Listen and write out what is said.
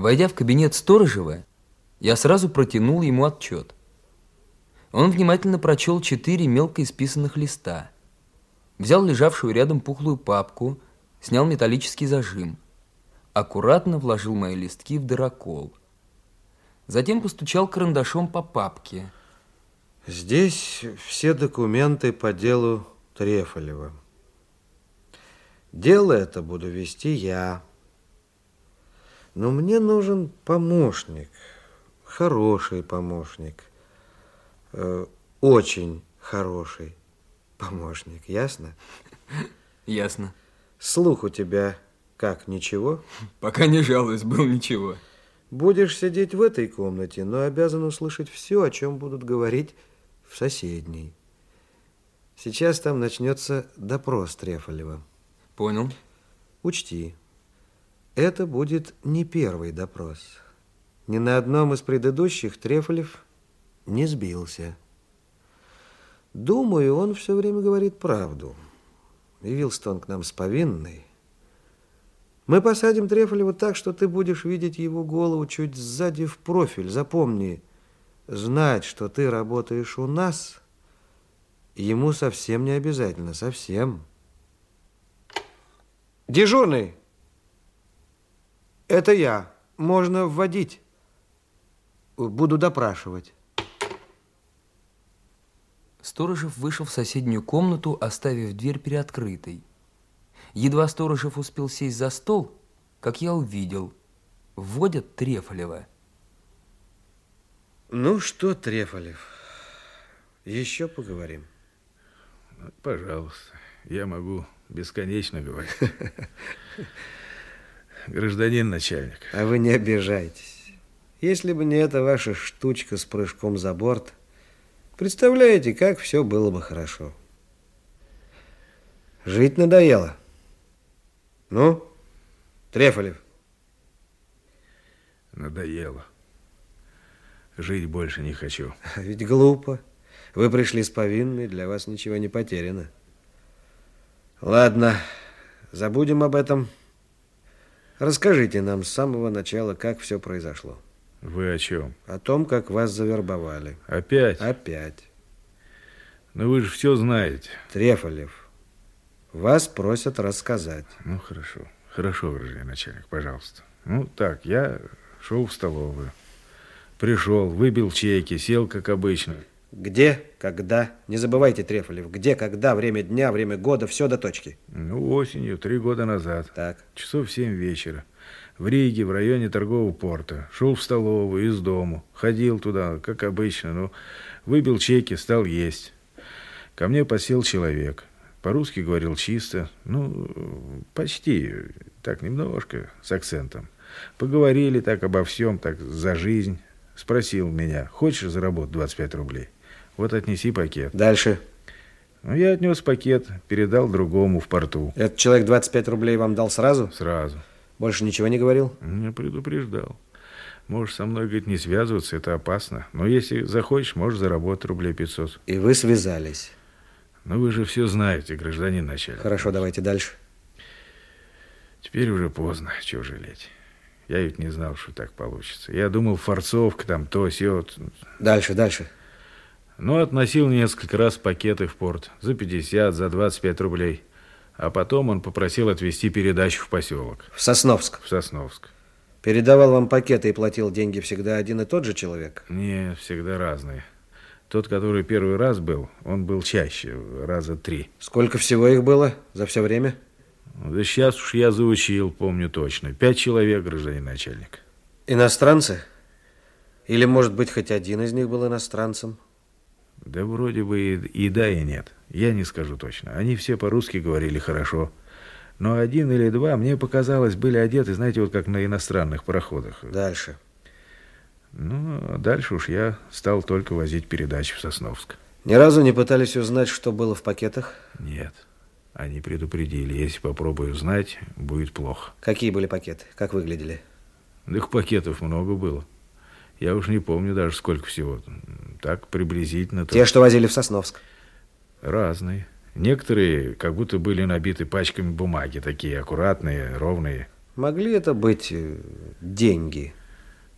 Войдя в кабинет Сторожева, я сразу протянул ему отчет. Он внимательно прочел четыре мелко исписанных листа. Взял лежавшую рядом пухлую папку, снял металлический зажим. Аккуратно вложил мои листки в дырокол. Затем постучал карандашом по папке. Здесь все документы по делу Трефолева. Дело это буду вести я. Но мне нужен помощник, хороший помощник, э, очень хороший помощник, ясно? Ясно. Слух у тебя как, ничего? Пока не жалуюсь, был ничего. Будешь сидеть в этой комнате, но обязан услышать все, о чем будут говорить в соседней. Сейчас там начнется допрос Трефолева. Понял. Учти, это будет не первый допрос. Ни на одном из предыдущих Трефолев не сбился. Думаю, он все время говорит правду. Явился он к нам с повинной. Мы посадим Трефолева так, что ты будешь видеть его голову чуть сзади в профиль. Запомни, знать, что ты работаешь у нас, ему совсем не обязательно, совсем. Дежурный. Это я. Можно вводить. Буду допрашивать. Сторожев вышел в соседнюю комнату, оставив дверь приоткрытой. Едва Сторожев успел сесть за стол, как я увидел, вводят Трефолева. Ну что, Трефолев, еще поговорим? Пожалуйста, я могу бесконечно говорить. Гражданин начальник. А вы не обижайтесь. Если бы не эта ваша штучка с прыжком за борт, представляете, как все было бы хорошо. Жить надоело. Ну, Трефолев? Надоело. Жить больше не хочу. Ведь глупо. Вы пришли с повинной, для вас ничего не потеряно. Ладно, забудем об этом. Расскажите нам с самого начала, как все произошло. Вы о чем? О том, как вас завербовали. Опять? Опять. Но вы же все знаете. Трефолев, вас просят рассказать. Ну, хорошо. Хорошо, гражданин начальник, пожалуйста. Ну, так, я шел в столовую. Пришел, выбил чеки, сел, как обычно. Где, когда? Не забывайте, Трефолев, где, когда, время дня, время года, все до точки. Ну, осенью, три года назад. Так. Часов семь вечера. В Риге, в районе торгового порта. Шел в столовую из дому. Ходил туда, как обычно. Ну, выбил чеки, стал есть. Ко мне посел человек. По-русски говорил чисто. Ну, почти. Так, немножко, с акцентом. Поговорили так обо всем, так за жизнь. Спросил меня, хочешь заработать 25 рублей? Вот отнеси пакет. Дальше. Ну, я отнес пакет, передал другому в порту. Этот человек 25 рублей вам дал сразу? Сразу. Больше ничего не говорил? Не предупреждал. Можешь со мной, говорит, не связываться, это опасно. Но если захочешь, можешь заработать рублей 500. И вы связались? Ну, вы же все знаете, гражданин начальник. Хорошо, давайте дальше. Теперь уже поздно, чего жалеть. Я ведь не знал, что так получится. Я думал, форцовка там, то, сё. Дальше, дальше. Ну, относил несколько раз пакеты в порт. За 50, за 25 рублей. А потом он попросил отвезти передачу в поселок. В Сосновск? В Сосновск. Передавал вам пакеты и платил деньги всегда один и тот же человек? Не, всегда разные. Тот, который первый раз был, он был чаще, раза три. Сколько всего их было за все время? Да сейчас уж я заучил, помню точно. Пять человек, гражданин начальник. Иностранцы? Или, может быть, хоть один из них был иностранцем? Да вроде бы и, и да, и нет. Я не скажу точно. Они все по-русски говорили хорошо. Но один или два, мне показалось, были одеты, знаете, вот как на иностранных пароходах. Дальше. Ну, а дальше уж я стал только возить передачи в Сосновск. Ни разу не пытались узнать, что было в пакетах? Нет. Они предупредили, если попробую узнать, будет плохо. Какие были пакеты? Как выглядели? Их пакетов много было. Я уж не помню даже сколько всего. Так приблизительно. Те, что возили в Сосновск? Разные. Некоторые как будто были набиты пачками бумаги, такие аккуратные, ровные. Могли это быть э, деньги.